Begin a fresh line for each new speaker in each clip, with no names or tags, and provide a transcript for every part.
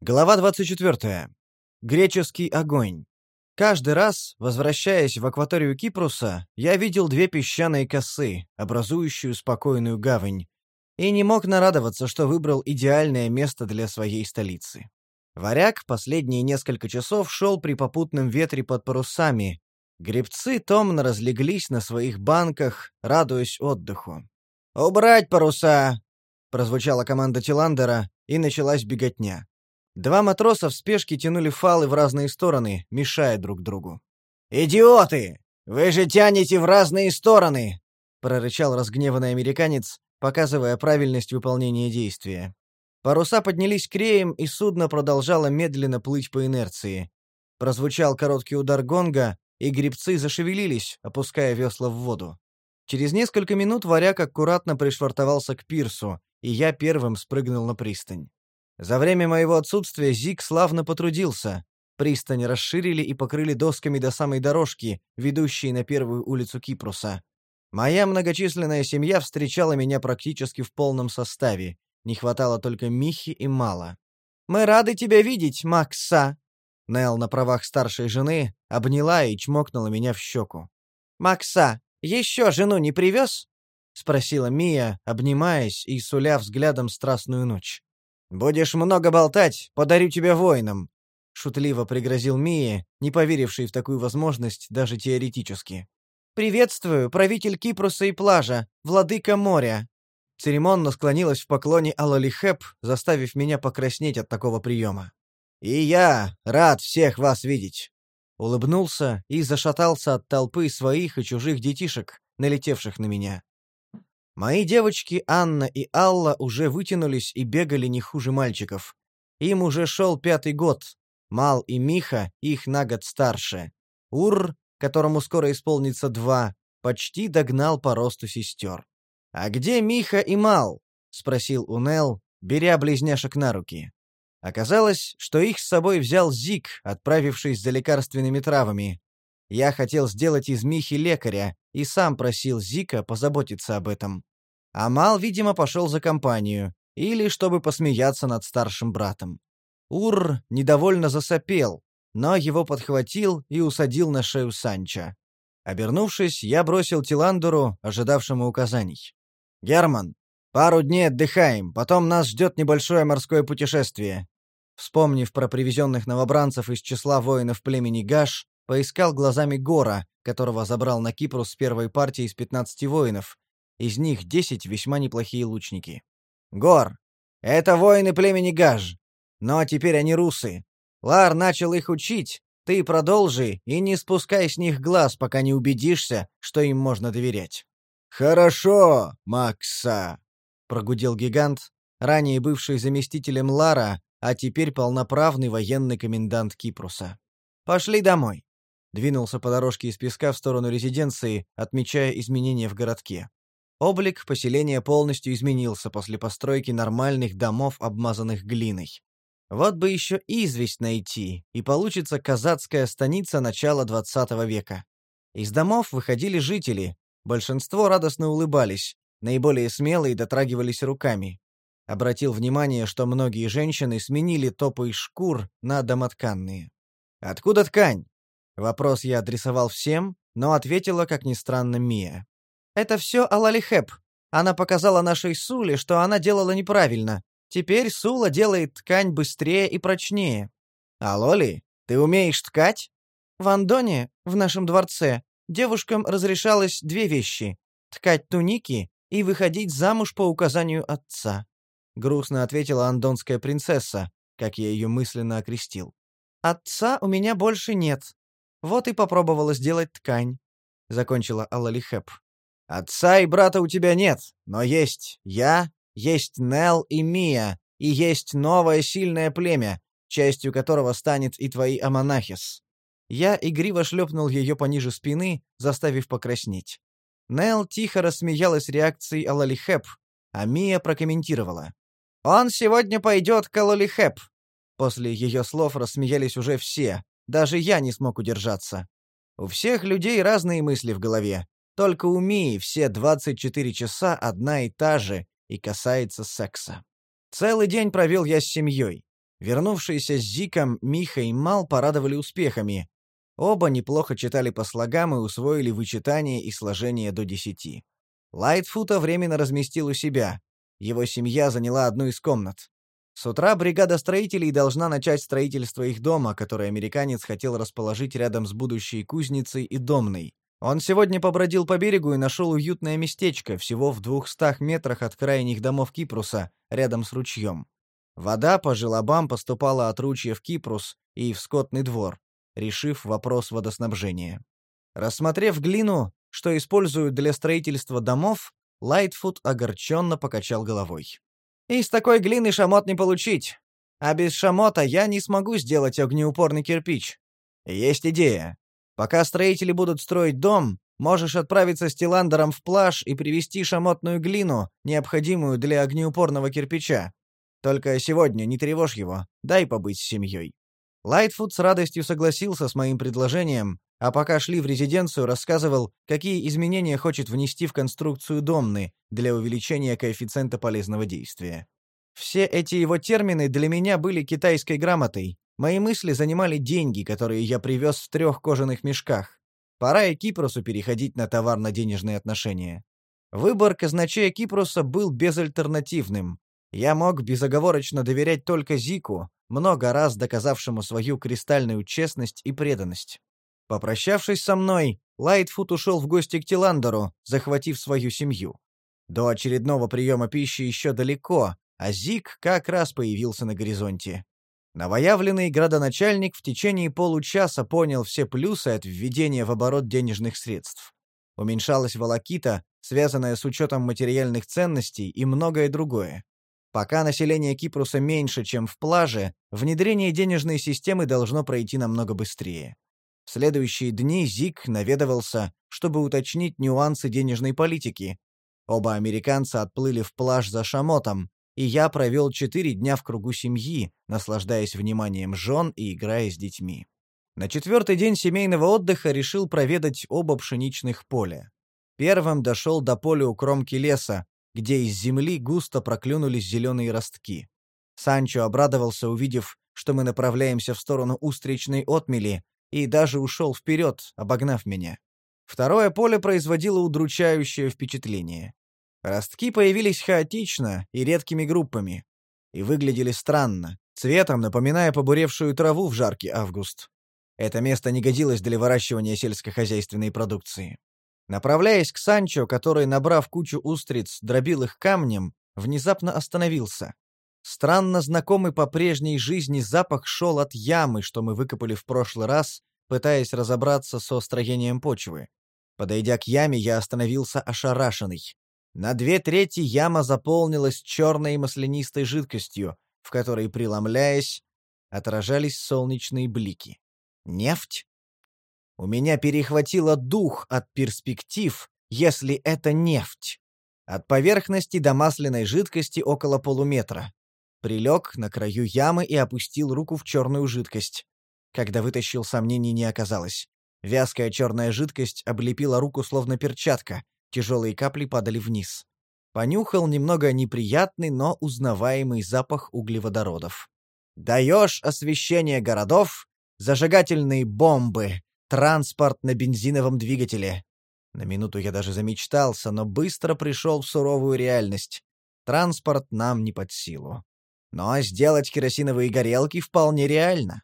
Глава 24. Греческий огонь. Каждый раз, возвращаясь в акваторию Кипруса, я видел две песчаные косы, образующую спокойную гавань, и не мог нарадоваться, что выбрал идеальное место для своей столицы. Варяг последние несколько часов шел при попутном ветре под парусами. Гребцы томно разлеглись на своих банках, радуясь отдыху. «Убрать паруса!» — прозвучала команда Тиландера, и началась беготня. Два матроса в спешке тянули фалы в разные стороны, мешая друг другу. «Идиоты! Вы же тянете в разные стороны!» — прорычал разгневанный американец, показывая правильность выполнения действия. Паруса поднялись креем, и судно продолжало медленно плыть по инерции. Прозвучал короткий удар гонга, и гребцы зашевелились, опуская весла в воду. Через несколько минут варяг аккуратно пришвартовался к пирсу, и я первым спрыгнул на пристань. За время моего отсутствия Зиг славно потрудился. Пристань расширили и покрыли досками до самой дорожки, ведущей на первую улицу Кипруса. Моя многочисленная семья встречала меня практически в полном составе. Не хватало только Михи и Мала. «Мы рады тебя видеть, Макса!» Нел на правах старшей жены обняла и чмокнула меня в щеку. «Макса, еще жену не привез?» — спросила Мия, обнимаясь и суля взглядом страстную ночь. «Будешь много болтать, подарю тебя воинам», — шутливо пригрозил Мия, не поверивший в такую возможность даже теоретически. «Приветствую, правитель Кипруса и плажа, владыка моря». Церемонно склонилась в поклоне Алалихеп, заставив меня покраснеть от такого приема. «И я рад всех вас видеть!» Улыбнулся и зашатался от толпы своих и чужих детишек, налетевших на меня. Мои девочки Анна и Алла уже вытянулись и бегали не хуже мальчиков. Им уже шел пятый год. Мал и Миха их на год старше. Ур, которому скоро исполнится два, почти догнал по росту сестер. «А где Миха и Мал?» — спросил Унел, беря близняшек на руки. Оказалось, что их с собой взял Зик, отправившись за лекарственными травами. Я хотел сделать из Михи лекаря и сам просил Зика позаботиться об этом. Амал, видимо, пошел за компанию, или чтобы посмеяться над старшим братом. Ур недовольно засопел, но его подхватил и усадил на шею Санча. Обернувшись, я бросил Тиландуру, ожидавшему указаний. «Герман, пару дней отдыхаем, потом нас ждет небольшое морское путешествие». Вспомнив про привезенных новобранцев из числа воинов племени Гаш, поискал глазами Гора, которого забрал на Кипру с первой партии из 15 воинов, из них десять весьма неплохие лучники. «Гор! Это воины племени Гаж. Но теперь они русы. Лар начал их учить, ты продолжи и не спускай с них глаз, пока не убедишься, что им можно доверять».
«Хорошо, Макса!»
— прогудел гигант, ранее бывший заместителем Лара, а теперь полноправный военный комендант Кипруса. «Пошли домой!» Двинулся по дорожке из песка в сторону резиденции, отмечая изменения в городке. Облик поселения полностью изменился после постройки нормальных домов, обмазанных глиной. Вот бы еще известь найти, и получится казацкая станица начала XX века. Из домов выходили жители, большинство радостно улыбались, наиболее смелые дотрагивались руками. Обратил внимание, что многие женщины сменили топы из шкур на домотканные. «Откуда ткань?» Вопрос я адресовал всем, но ответила, как ни странно, Мия. Это все Алалихеп. Она показала нашей Суле, что она делала неправильно. Теперь Сула делает ткань быстрее и прочнее. А Лоли, ты умеешь ткать? В Андоне, в нашем дворце, девушкам разрешалось две вещи: ткать туники и выходить замуж по указанию отца. Грустно ответила андонская принцесса, как я ее мысленно окрестил. Отца у меня больше нет. Вот и попробовала сделать ткань, закончила Алалихеп. Отца и брата у тебя нет, но есть я, есть Нел и Мия, и есть новое сильное племя, частью которого станет и твои Аманахис». Я игриво шлепнул ее пониже спины, заставив покраснеть. Нел тихо рассмеялась реакцией Алалихеп, а Мия прокомментировала. «Он сегодня пойдет к Алалихеп». После ее слов рассмеялись уже все, даже я не смог удержаться. У всех людей разные мысли в голове, только у Мии все 24 часа одна и та же и касается секса. Целый день провел я с семьей. Вернувшиеся с Зиком Миха и Мал порадовали успехами. Оба неплохо читали по слогам и усвоили вычитание и сложение до десяти. Лайтфута временно разместил у себя. Его семья заняла одну из комнат. С утра бригада строителей должна начать строительство их дома, который американец хотел расположить рядом с будущей кузницей и домной. Он сегодня побродил по берегу и нашел уютное местечко, всего в двухстах метрах от крайних домов Кипруса, рядом с ручьем. Вода по желобам поступала от ручья в Кипрус и в скотный двор, решив вопрос водоснабжения. Рассмотрев глину, что используют для строительства домов, Лайтфуд огорченно покачал головой. Из такой глины шамот не получить. А без шамота я не смогу сделать огнеупорный кирпич. Есть идея. Пока строители будут строить дом, можешь отправиться с Тиландером в плаж и привезти шамотную глину, необходимую для огнеупорного кирпича. Только сегодня не тревожь его, дай побыть с семьей. Лайтфуд с радостью согласился с моим предложением, а пока шли в резиденцию, рассказывал, какие изменения хочет внести в конструкцию домны для увеличения коэффициента полезного действия. Все эти его термины для меня были китайской грамотой. Мои мысли занимали деньги, которые я привез в трех кожаных мешках. Пора и Кипрусу переходить на товарно-денежные отношения. Выбор казначея Кипруса был безальтернативным. Я мог безоговорочно доверять только Зику, много раз доказавшему свою кристальную честность и преданность. Попрощавшись со мной, Лайтфуд ушел в гости к Тиландеру, захватив свою семью. До очередного приема пищи еще далеко, а Зик как раз появился на горизонте. Новоявленный градоначальник в течение получаса понял все плюсы от введения в оборот денежных средств. Уменьшалась волокита, связанная с учетом материальных ценностей и многое другое. Пока население Кипруса меньше, чем в плаже, внедрение денежной системы должно пройти намного быстрее. В следующие дни Зик наведывался, чтобы уточнить нюансы денежной политики. Оба американца отплыли в плаж за шамотом, и я провел четыре дня в кругу семьи, наслаждаясь вниманием жен и играя с детьми. На четвертый день семейного отдыха решил проведать оба пшеничных поля. Первым дошел до поля у кромки леса, где из земли густо проклюнулись зеленые ростки. Санчо обрадовался, увидев, что мы направляемся в сторону устричной отмели, и даже ушел вперед, обогнав меня. Второе поле производило удручающее впечатление. Ростки появились хаотично и редкими группами. И выглядели странно, цветом напоминая побуревшую траву в жаркий август. Это место не годилось для выращивания сельскохозяйственной продукции. Направляясь к Санчо, который, набрав кучу устриц, дробил их камнем, внезапно остановился. Странно знакомый по прежней жизни запах шел от ямы, что мы выкопали в прошлый раз, пытаясь разобраться со строением почвы. Подойдя к яме, я остановился ошарашенный. На две трети яма заполнилась черной маслянистой жидкостью, в которой, преломляясь, отражались солнечные блики. Нефть? У меня перехватило дух от перспектив, если это нефть. От поверхности до масляной жидкости около полуметра. Прилег на краю ямы и опустил руку в черную жидкость. Когда вытащил, сомнений не оказалось. Вязкая черная жидкость облепила руку словно перчатка, тяжелые капли падали вниз. Понюхал немного неприятный, но узнаваемый запах углеводородов. «Даешь освещение городов, зажигательные бомбы, транспорт на бензиновом двигателе». На минуту я даже замечтался, но быстро пришел в суровую реальность. Транспорт нам не под силу. Но сделать керосиновые горелки вполне реально.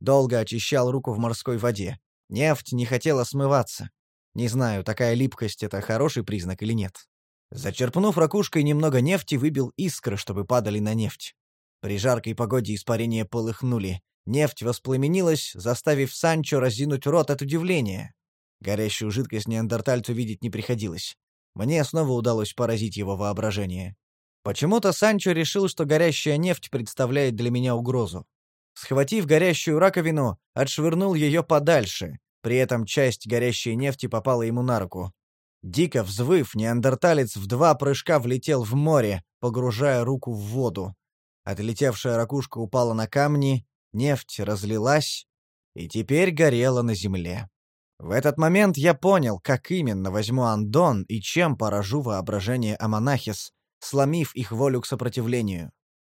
Долго очищал руку в морской воде. Нефть не хотела смываться. Не знаю, такая липкость — это хороший признак или нет. Зачерпнув ракушкой немного нефти, выбил искры, чтобы падали на нефть. При жаркой погоде испарения полыхнули. Нефть воспламенилась, заставив Санчо разинуть рот от удивления. Горящую жидкость неандертальцу видеть не приходилось. Мне снова удалось поразить его воображение. Почему-то Санчо решил, что горящая нефть представляет для меня угрозу. Схватив горящую раковину, отшвырнул ее подальше. При этом часть горящей нефти попала ему на руку. Дико взвыв, неандерталец в два прыжка влетел в море, погружая руку в воду. Отлетевшая ракушка упала на камни, нефть разлилась и теперь горела на земле. В этот момент я понял, как именно возьму Андон и чем поражу воображение Аманахис, сломив их волю к сопротивлению.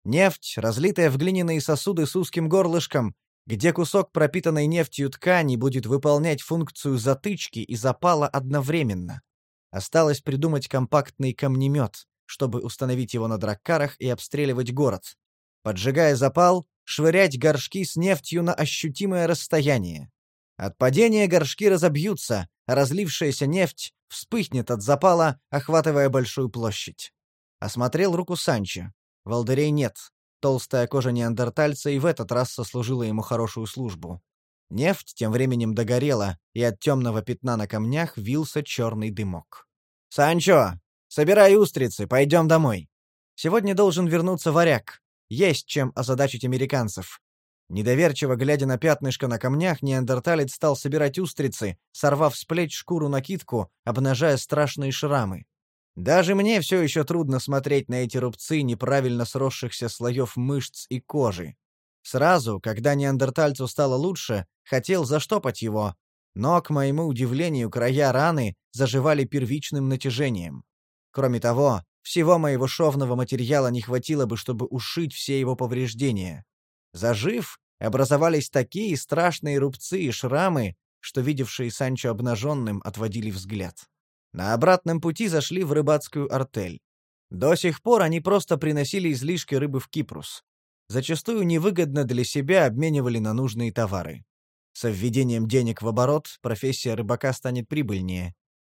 Нефть, разлитая в глиняные сосуды с узким горлышком, где кусок пропитанной нефтью ткани будет выполнять функцию затычки и запала одновременно. Осталось придумать компактный камнемет, чтобы установить его на драккарах и обстреливать город. Поджигая запал, швырять горшки с нефтью на ощутимое расстояние. От падения горшки разобьются, а разлившаяся нефть вспыхнет от запала, охватывая большую площадь. Осмотрел руку Санчо. Волдырей нет. Толстая кожа неандертальца и в этот раз сослужила ему хорошую службу. Нефть тем временем догорела, и от темного пятна на камнях вился черный дымок. «Санчо, собирай устрицы, пойдем домой. Сегодня должен вернуться варяг. Есть чем озадачить американцев». Недоверчиво глядя на пятнышко на камнях, неандерталец стал собирать устрицы, сорвав с плеч шкуру-накидку, обнажая страшные шрамы. Даже мне все еще трудно смотреть на эти рубцы неправильно сросшихся слоев мышц и кожи. Сразу, когда неандертальцу стало лучше, хотел заштопать его, но, к моему удивлению, края раны заживали первичным натяжением. Кроме того, всего моего шовного материала не хватило бы, чтобы ушить все его повреждения. Зажив, образовались такие страшные рубцы и шрамы, что видевшие Санчо обнаженным отводили взгляд. На обратном пути зашли в рыбацкую артель. До сих пор они просто приносили излишки рыбы в Кипрус. Зачастую невыгодно для себя обменивали на нужные товары. Со введением денег в оборот профессия рыбака станет прибыльнее.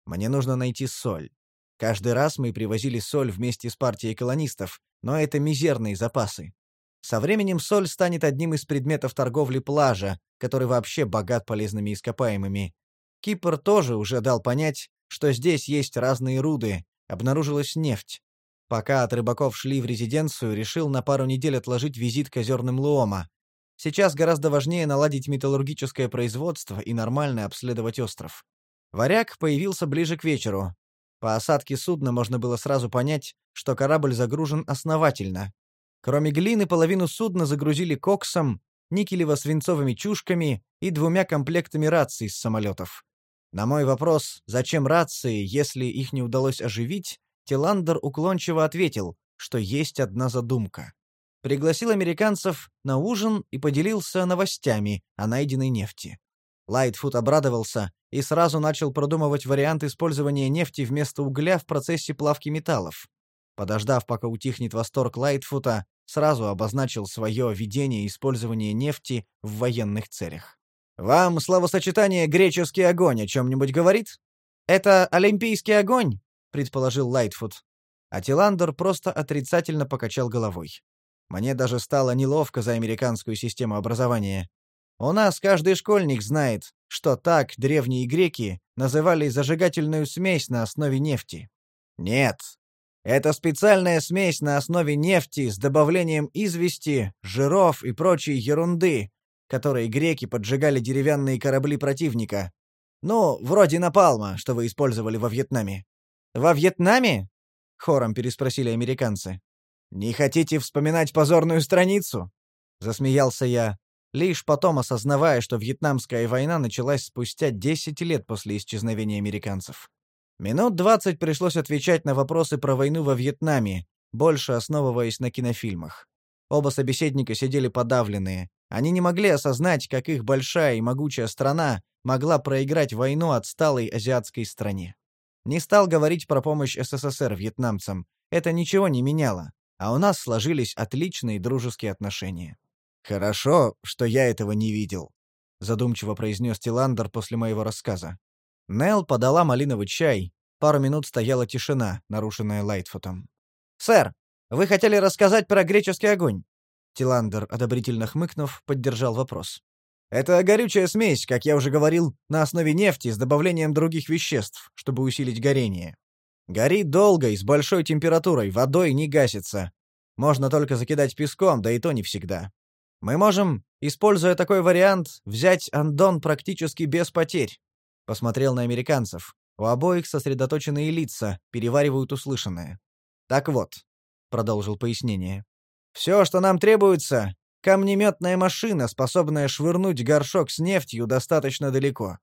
Мне нужно найти соль. Каждый раз мы привозили соль вместе с партией колонистов, но это мизерные запасы. Со временем соль станет одним из предметов торговли плажа, который вообще богат полезными ископаемыми. Кипр тоже уже дал понять, что здесь есть разные руды, обнаружилась нефть. Пока от рыбаков шли в резиденцию, решил на пару недель отложить визит к озерным Луома. Сейчас гораздо важнее наладить металлургическое производство и нормально обследовать остров. Варяг появился ближе к вечеру. По осадке судна можно было сразу понять, что корабль загружен основательно. Кроме глины, половину судна загрузили коксом, никелево-свинцовыми чушками и двумя комплектами раций с самолетов. На мой вопрос, зачем рации, если их не удалось оживить, Тиландер уклончиво ответил, что есть одна задумка. Пригласил американцев на ужин и поделился новостями о найденной нефти. Лайтфуд обрадовался и сразу начал продумывать вариант использования нефти вместо угля в процессе плавки металлов. Подождав, пока утихнет восторг Лайтфута, сразу обозначил свое видение использования нефти в военных целях. Вам словосочетание «греческий огонь» о чем-нибудь говорит? Это олимпийский огонь, предположил Лайтфуд. А Тиландер просто отрицательно покачал головой. Мне даже стало неловко за американскую систему образования. У нас каждый школьник знает, что так древние греки называли зажигательную смесь на основе нефти. Нет. Это специальная смесь на основе нефти с добавлением извести, жиров и прочей ерунды, которой греки поджигали деревянные корабли противника. Ну, вроде напалма, что вы использовали во Вьетнаме. Во Вьетнаме? Хором переспросили американцы. Не хотите вспоминать позорную страницу? Засмеялся я, лишь потом осознавая, что вьетнамская война началась спустя 10 лет после исчезновения американцев. Минут 20 пришлось отвечать на вопросы про войну во Вьетнаме, больше основываясь на кинофильмах. Оба собеседника сидели подавленные, они не могли осознать, как их большая и могучая страна могла проиграть войну отсталой азиатской стране. Не стал говорить про помощь СССР вьетнамцам. Это ничего не меняло, а у нас сложились отличные дружеские отношения. «Хорошо, что я этого не видел», — задумчиво произнес Тиландер после моего рассказа. Нел подала малиновый чай. Пару минут стояла тишина, нарушенная Лайтфутом. «Сэр, вы хотели рассказать про греческий огонь?» Тиландер, одобрительно хмыкнув, поддержал вопрос. «Это горючая смесь, как я уже говорил, на основе нефти с добавлением других веществ, чтобы усилить горение. Горит долго и с большой температурой, водой не гасится. Можно только закидать песком, да и то не всегда. Мы можем, используя такой вариант, взять Андон практически без потерь». Посмотрел на американцев. У обоих сосредоточенные лица, переваривают услышанное. «Так вот», — продолжил пояснение, все, что нам требуется, камнеметная машина, способная швырнуть горшок с нефтью достаточно далеко.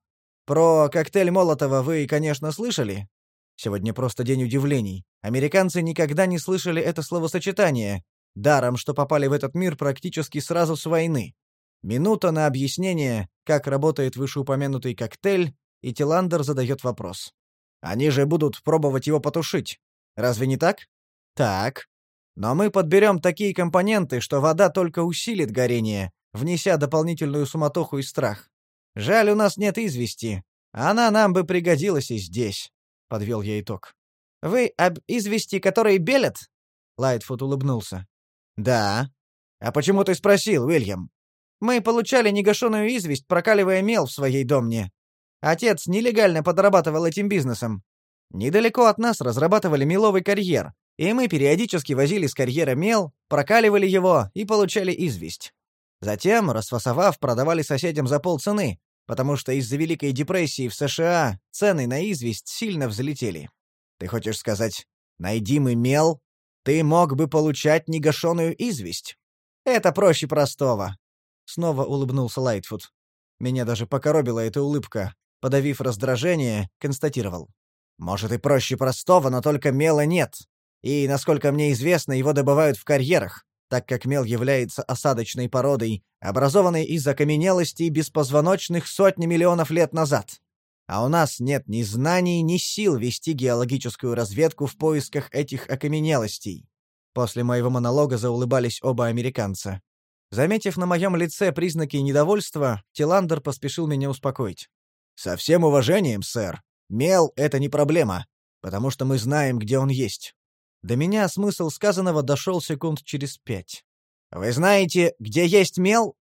Про коктейль Молотова вы, конечно, слышали? Сегодня просто день удивлений. Американцы никогда не слышали это словосочетание. Даром, что попали в этот мир практически сразу с войны. Минута на объяснение, как работает вышеупомянутый коктейль, и Тиландер задает вопрос. «Они же будут пробовать его потушить. Разве не так?» «Так. Но мы подберем такие компоненты, что вода только усилит горение, внеся дополнительную суматоху и страх. Жаль, у нас нет извести. Она нам бы пригодилась и здесь», — подвел я итог. «Вы об извести, которые белят?» Лайтфуд улыбнулся. «Да. А почему ты спросил, Уильям?» «Мы получали негашенную известь, прокаливая мел в своей домне. Отец нелегально подрабатывал этим бизнесом. Недалеко от нас разрабатывали меловый карьер, и мы периодически возили с карьера мел, прокаливали его и получали известь. Затем, расфасовав, продавали соседям за полцены, потому что из-за Великой депрессии в США цены на известь сильно взлетели. Ты хочешь сказать, найди мы мел, ты мог бы получать негашенную известь? Это проще простого. Снова улыбнулся Лайтфуд. Меня даже покоробила эта улыбка. Подавив раздражение, констатировал. Может и проще простого, но только мела нет. И, насколько мне известно, его добывают в карьерах, так как мел является осадочной породой, образованной из окаменелостей беспозвоночных сотни миллионов лет назад. А у нас нет ни знаний, ни сил вести геологическую разведку в поисках этих окаменелостей. После моего монолога заулыбались оба американца. Заметив на моем лице признаки недовольства, Тиландер поспешил меня успокоить. «Со всем уважением, сэр. Мел — это не проблема, потому что мы знаем, где он есть. До меня смысл сказанного дошел секунд через пять. «Вы знаете, где есть мел?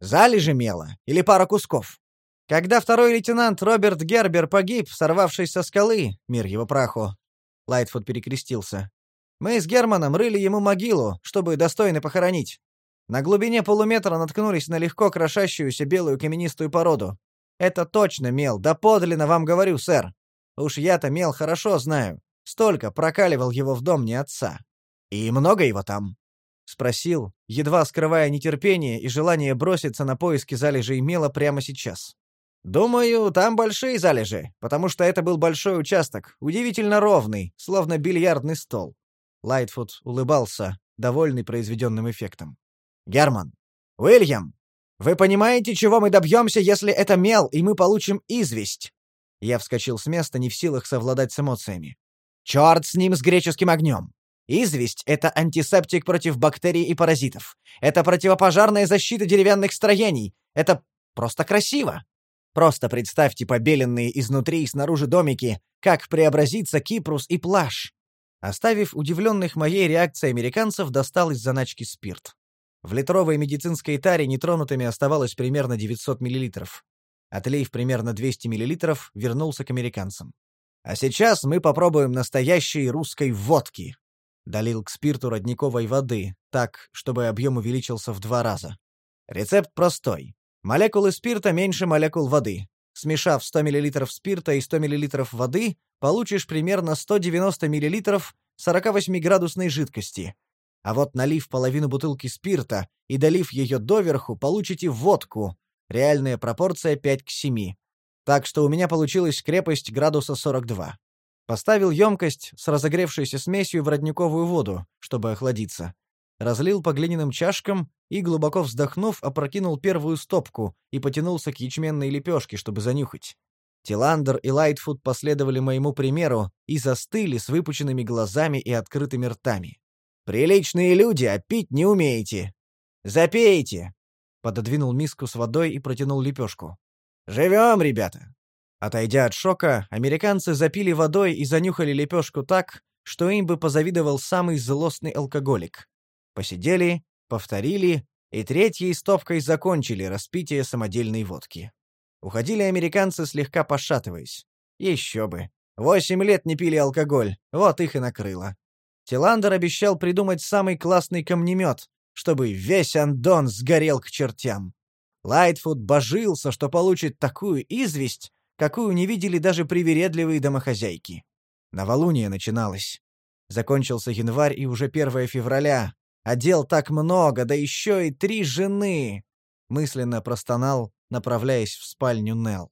Залежи мела или пара кусков?» Когда второй лейтенант Роберт Гербер погиб, сорвавшись со скалы, мир его праху, Лайтфуд перекрестился. Мы с Германом рыли ему могилу, чтобы достойно похоронить. На глубине полуметра наткнулись на легко крошащуюся белую каменистую породу. Это точно мел, да подлинно вам говорю, сэр. Уж я-то мел хорошо знаю. Столько прокаливал его в дом не отца. И много его там? Спросил, едва скрывая нетерпение и желание броситься на поиски залежей мела прямо сейчас. Думаю, там большие залежи, потому что это был большой участок, удивительно ровный, словно бильярдный стол. Лайтфуд улыбался, довольный произведенным эффектом. Герман, Уильям, вы понимаете, чего мы добьемся, если это мел, и мы получим известь? Я вскочил с места, не в силах совладать с эмоциями. Черт с ним, с греческим огнем! Известь — это антисептик против бактерий и паразитов. Это противопожарная защита деревянных строений. Это просто красиво. Просто представьте побеленные изнутри и снаружи домики, как преобразится Кипрус и Плаш. Оставив удивленных моей реакцией американцев, достал из заначки спирт. В литровой медицинской таре нетронутыми оставалось примерно 900 мл. Отлив примерно 200 мл, вернулся к американцам. «А сейчас мы попробуем настоящей русской водки», — долил к спирту родниковой воды, так, чтобы объем увеличился в два раза. Рецепт простой. Молекулы спирта меньше молекул воды. Смешав 100 мл спирта и 100 мл воды, получишь примерно 190 мл 48-градусной жидкости. А вот налив половину бутылки спирта и долив ее доверху, получите водку. Реальная пропорция 5 к 7. Так что у меня получилась крепость градуса 42. Поставил емкость с разогревшейся смесью в родниковую воду, чтобы охладиться разлил по глиняным чашкам и, глубоко вздохнув, опрокинул первую стопку и потянулся к ячменной лепешке, чтобы занюхать. Тиландер и Лайтфуд последовали моему примеру и застыли с выпученными глазами и открытыми ртами. «Приличные люди, а пить не умеете! Запейте!» Пододвинул миску с водой и протянул лепешку. «Живем, ребята!» Отойдя от шока, американцы запили водой и занюхали лепешку так, что им бы позавидовал самый злостный алкоголик. Посидели, повторили и третьей стопкой закончили распитие самодельной водки. Уходили американцы, слегка пошатываясь. Еще бы. Восемь лет не пили алкоголь, вот их и накрыло. Тиландер обещал придумать самый классный камнемет, чтобы весь Андон сгорел к чертям. Лайтфуд божился, что получит такую известь, какую не видели даже привередливые домохозяйки. Новолуние начиналось. Закончился январь и уже 1 февраля, а дел так много, да еще и три жены!» Мысленно простонал, направляясь в спальню Нел.